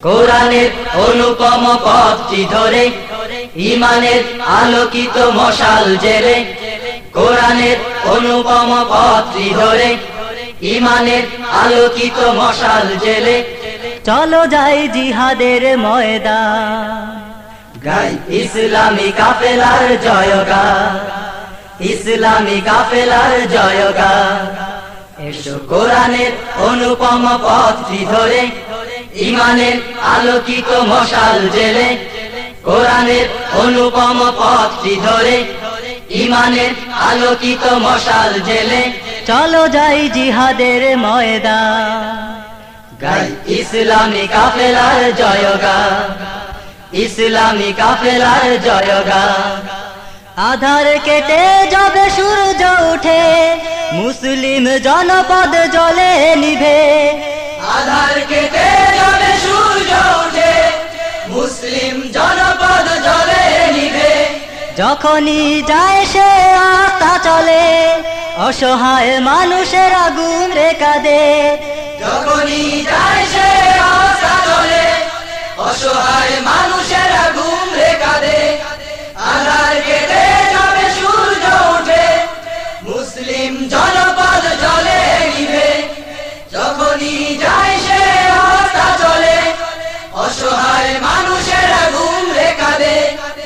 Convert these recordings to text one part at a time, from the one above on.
কোরআনের অনুপম পথটি ধরে ইমানের আলোকিত মশাল জেলে কোরআনের অনুপম পথটি ধরে ইমানের আলোকিত মশাল জেলে। চলো যাই জিহাদের ময়দা গাই ইসলামী কাফেলার জয়গা ইসলামী কাফেলার জয়গা এসো কোরআনের অনুপম পথটি ধরে ইমানের আলোকিত মশাল জেলে কোরআনের অনুপম পথটি ধরে ইমানের আলোকিত মশাল জেলে। চলো যাই জিহাদের ময়দান। গাই ইসলামী কাফেলার জয়গা ইসলামী কাফেলার জয়গা আধার কেটে যাবে সূর্য উঠে মুসলিম জনপদ জলে নিভে। আধার কেটে ওঠে মুসলিম জনপদ জলে নিবে যখনই যায় সে আস্থা চলে অসহায় মানুষের আগুন রেখা দে যখনই যায় সে আশা চলে অসহায় মানুষের ঘুম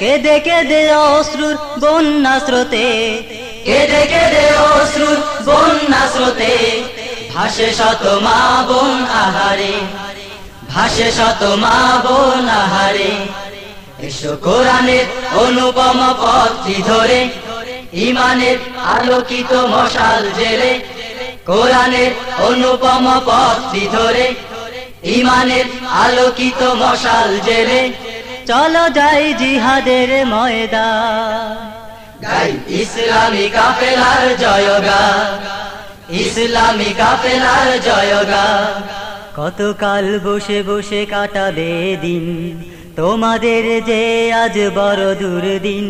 কেঁদে কেঁদে অশ্রুর বন্যা স্রোতে। কেঁদে কেঁদে অশ্রুর বন্যা স্রোতে। ভাসে শত মা বোন আহারে। ভাসে শত মা বোন আহারে। এসো কোরআনের অনুপম পথটি ধরে। ইমানের আলোকিত মশাল জেলে। কোরআনের অনুপম পথটি ধরে। ইমানের আলোকিত মশাল জেলে। চলো যাই জিহাদের ময়দা গাই ইসলামী কাফেলার জয়গা ইসলামী কাফেলার জয়গা কতকাল বসে বসে কাটাবে দিন? তোমাদের যে আজ বড় দুর্দিন।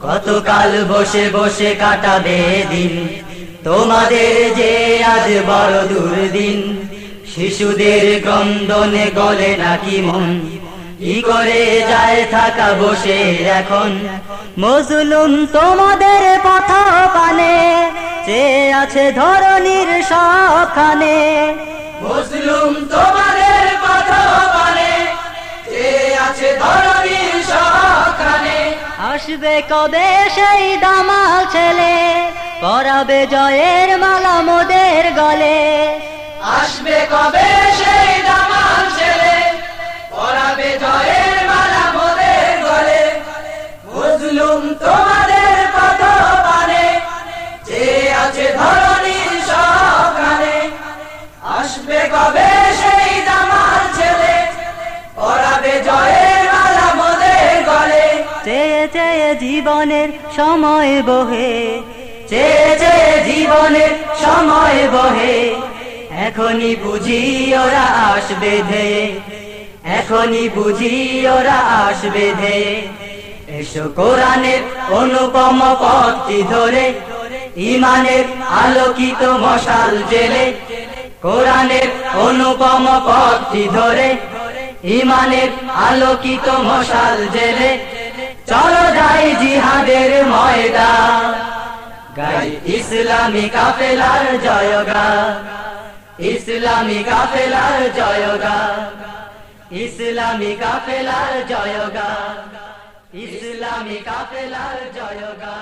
কতকাল বসে বসে কাটাবে দিন? তোমাদের যে আজ বড় দুর্দিন। শিশুদের গন্ধনে গলে নাকি মন। কি করে যায় থাকা বসে এখন? মজলুম তোমাদের পথ পানে যে আছে ধরনীর মুসলুম তোমাদের কথা মানে যে আছে ধরনীর সখানে আসবে কবে সেই দামাল ছেলে? পরাবে জয়ের মালা মোদের গলে। আসবে কবে সেই জীবনের সময় বহে, চেয়ে চেয়ে জীবনের সময় বহে। এখনই বুঝি ওরা আসবে ধেয়ে, এখনই বুঝি ওরা আসবে ধেয়ে। এসো কোরআনের অনুপম পথটি ধরে, ইমানের আলোকিত মশাল জেলে। কোরআনের অনুপম পথটি ধরে, ইমানের আলোকিত মশাল জেলে। চলো যাই জিহাদের ময়দা গাই ইসলামী কাফেলার জয়গা ইসলামী কাফেলার জয়গা ইসলামী কাফেলার জয়গা ইসলামী কাফেলার জয়গা